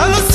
I